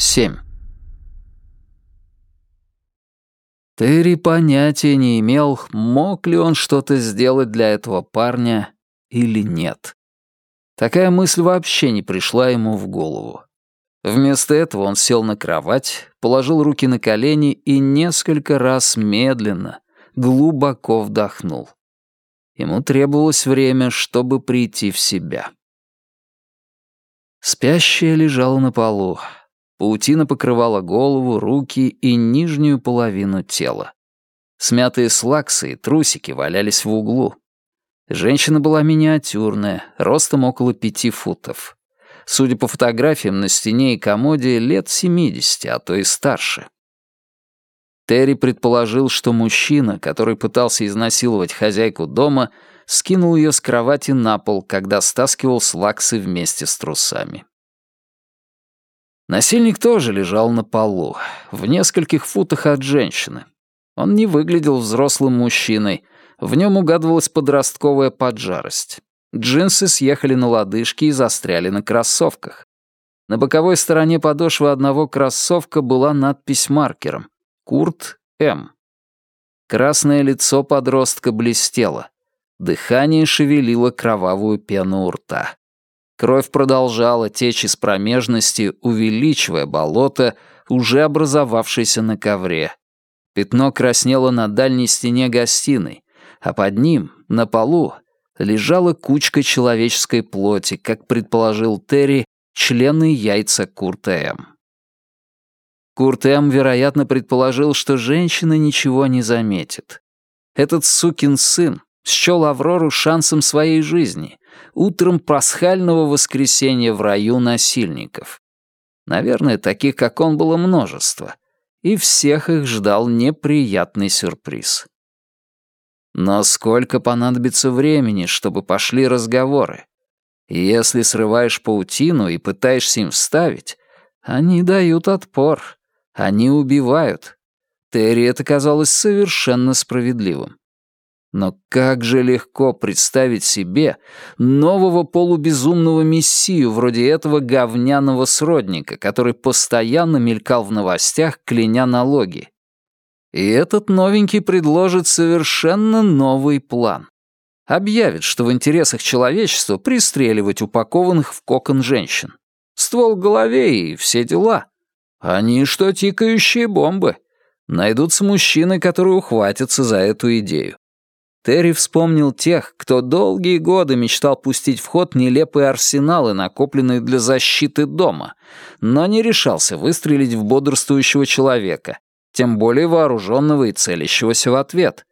7. Терри понятия не имел, мог ли он что-то сделать для этого парня или нет. Такая мысль вообще не пришла ему в голову. Вместо этого он сел на кровать, положил руки на колени и несколько раз медленно, глубоко вдохнул. Ему требовалось время, чтобы прийти в себя. Спящая лежала на полу. Паутина покрывала голову, руки и нижнюю половину тела. Смятые слаксы и трусики валялись в углу. Женщина была миниатюрная, ростом около пяти футов. Судя по фотографиям на стене и комоде, лет 70, а то и старше. Терри предположил, что мужчина, который пытался изнасиловать хозяйку дома, скинул ее с кровати на пол, когда стаскивал слаксы вместе с трусами. Насильник тоже лежал на полу, в нескольких футах от женщины. Он не выглядел взрослым мужчиной, в нем угадывалась подростковая поджарость. Джинсы съехали на лодыжки и застряли на кроссовках. На боковой стороне подошвы одного кроссовка была надпись маркером «Курт М». Красное лицо подростка блестело. Дыхание шевелило кровавую пену у рта. Кровь продолжала течь из промежности, увеличивая болото, уже образовавшееся на ковре. Пятно краснело на дальней стене гостиной, а под ним, на полу, лежала кучка человеческой плоти, как предположил Терри, члены яйца Курта М. Курт М, вероятно, предположил, что женщина ничего не заметит. Этот сукин сын счел Аврору шансом своей жизни, утром пасхального воскресенья в раю насильников. Наверное, таких, как он, было множество, и всех их ждал неприятный сюрприз. Но сколько понадобится времени, чтобы пошли разговоры? Если срываешь паутину и пытаешься им вставить, они дают отпор, они убивают. Терри это казалось совершенно справедливым. Но как же легко представить себе нового полубезумного мессию вроде этого говняного сродника, который постоянно мелькал в новостях, кляня налоги. И этот новенький предложит совершенно новый план. Объявит, что в интересах человечества пристреливать упакованных в кокон женщин. Ствол в голове и все дела. Они что тикающие бомбы. Найдутся мужчины, которые ухватятся за эту идею. Терри вспомнил тех, кто долгие годы мечтал пустить в ход нелепые арсеналы, накопленные для защиты дома, но не решался выстрелить в бодрствующего человека, тем более вооруженного и целящегося в ответ.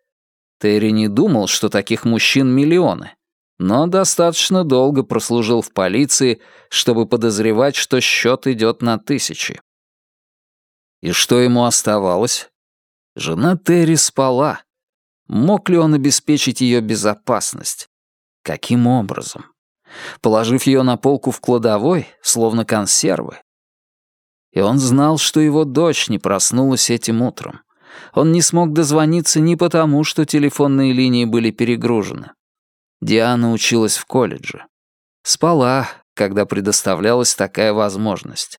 Терри не думал, что таких мужчин миллионы, но достаточно долго прослужил в полиции, чтобы подозревать, что счет идет на тысячи. И что ему оставалось? Жена Терри спала, Мог ли он обеспечить ее безопасность? Каким образом? Положив ее на полку в кладовой, словно консервы? И он знал, что его дочь не проснулась этим утром. Он не смог дозвониться не потому, что телефонные линии были перегружены. Диана училась в колледже. Спала, когда предоставлялась такая возможность.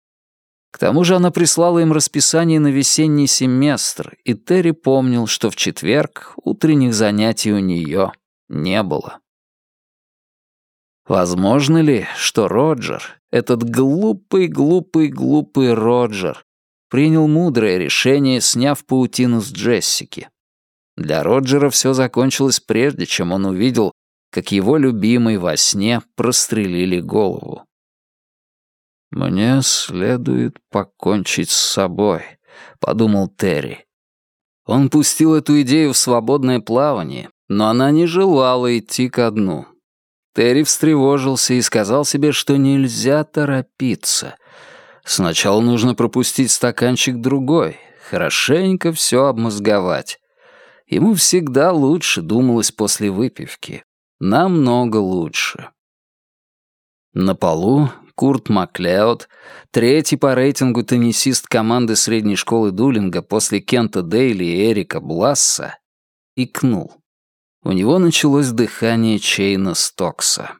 К тому же она прислала им расписание на весенний семестр, и Терри помнил, что в четверг утренних занятий у нее не было. Возможно ли, что Роджер, этот глупый-глупый-глупый Роджер, принял мудрое решение, сняв паутину с Джессики? Для Роджера все закончилось прежде, чем он увидел, как его любимый во сне прострелили голову. «Мне следует покончить с собой», — подумал Терри. Он пустил эту идею в свободное плавание, но она не желала идти ко дну. Терри встревожился и сказал себе, что нельзя торопиться. Сначала нужно пропустить стаканчик другой, хорошенько все обмозговать. Ему всегда лучше думалось после выпивки. Намного лучше. На полу Курт Маклеод, третий по рейтингу теннисист команды средней школы Дулинга после Кента Дейли и Эрика Бласса, икнул. У него началось дыхание Чейна Стокса.